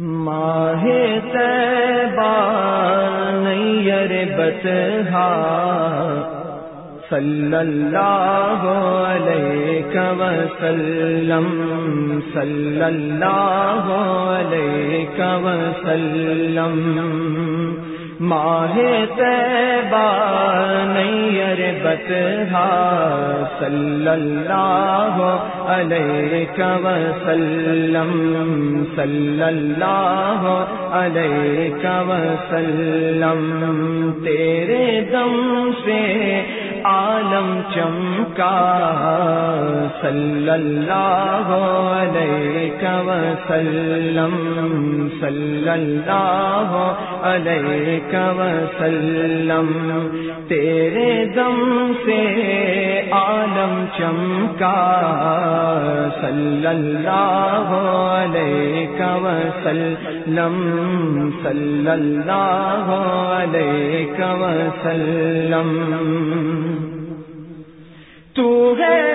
ماہ نیر بتہا صلی اللہ علیہ وسلم صلی اللہ علیہ وسلم۔ ماہ تیبا نیر بتہا صلی اللہ علیہ وسلم صلی اللہ علیہ وسلم۔ تیرے دم سے عالم چمکا صلی اللہ علیہ وسلم صلی اللہ علیہ وسلم، تیرے دم سے عالم چمکا، صلی اللہ علیہ وسلم، صلی اللہ علیہ وسلم۔ تو ہے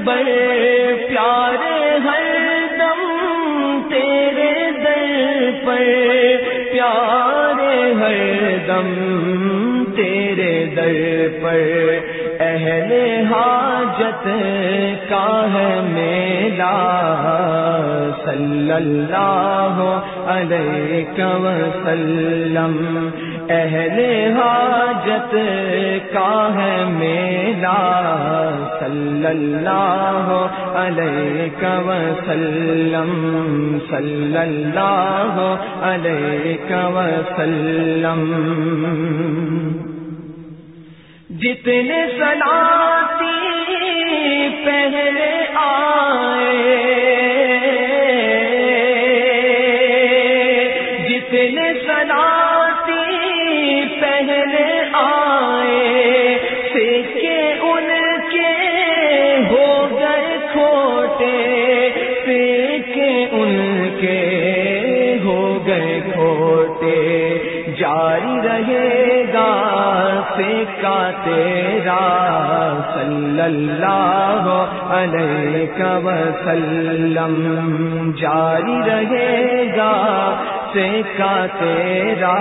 اکبر پیارے ہر دم تیرے در پر پیارے ہر دم تیرے در پر اہل حاجت کا ہے میلا صلی اللہ علیہ وسلم اہل حاجت کا ہے میلا صلی اللہ علیہ وسلم، صلی اللہ علیہ وسلم۔ جتنے سلاتی پہلے آئے، جتنے سلاتی پہلے آئے سیکھے ان کے ہو گئے کھوٹے سیکھے ان کے ہو گئے کھوٹے۔ جاری رہے گا کا تیرا، صلی اللہ علیہ وسلم۔ جاری رہے گا کا تیرا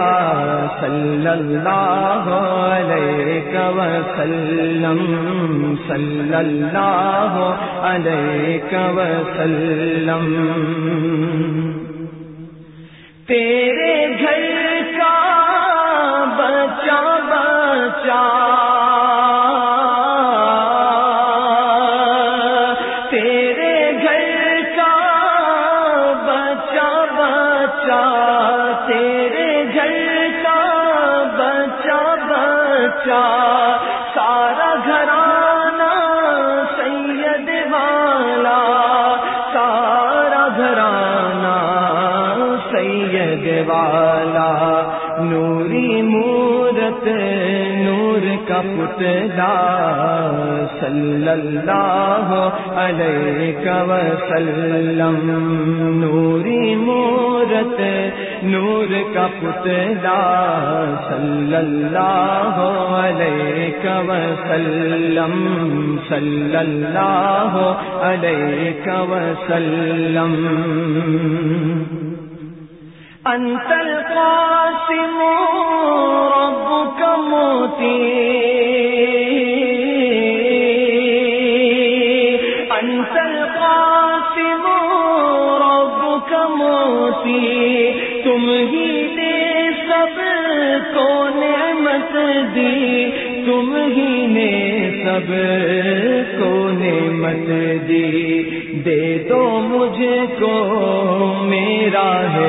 صلی اللہ علیہ وسلم صلی اللہ علیہ وسلم۔ تیرا بچا سارا گھرانا سید والا سارا گھرانا سید والا نوری مورت نور پتلا صلی اللہ علیہ وسلم نوری مورت نور کا پتلا صلی اللہ علیہ وسلم صلی اللہ علیہ وسلم انت القاسم، ربك موتي. انت القاسم، ربك موتي. تم ہی نے سب کو نعمت دی. تم ہی نے سب کو نعمت دی. دے دو مجھے کو، میرا ہے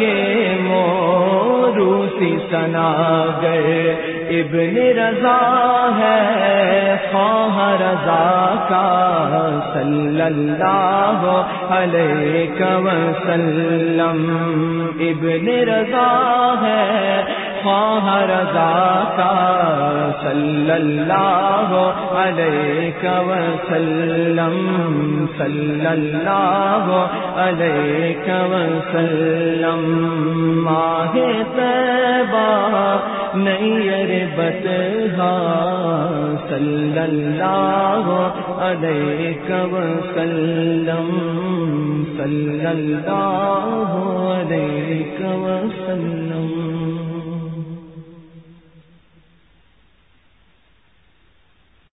یہ موروسی سنا گئے۔ ابن رضا ہے، خواہ رضا کا صلی اللہ علیہ وسلم۔ ابن رضا ہے، خواہ رضا کا صلی اللہ علیہ وسلم. صلی اللہ علیہ وسلم. ماہ تیبہ نیر بتہا صلی اللہ علیہ وسلم. صلی اللہ علیہ وسلم.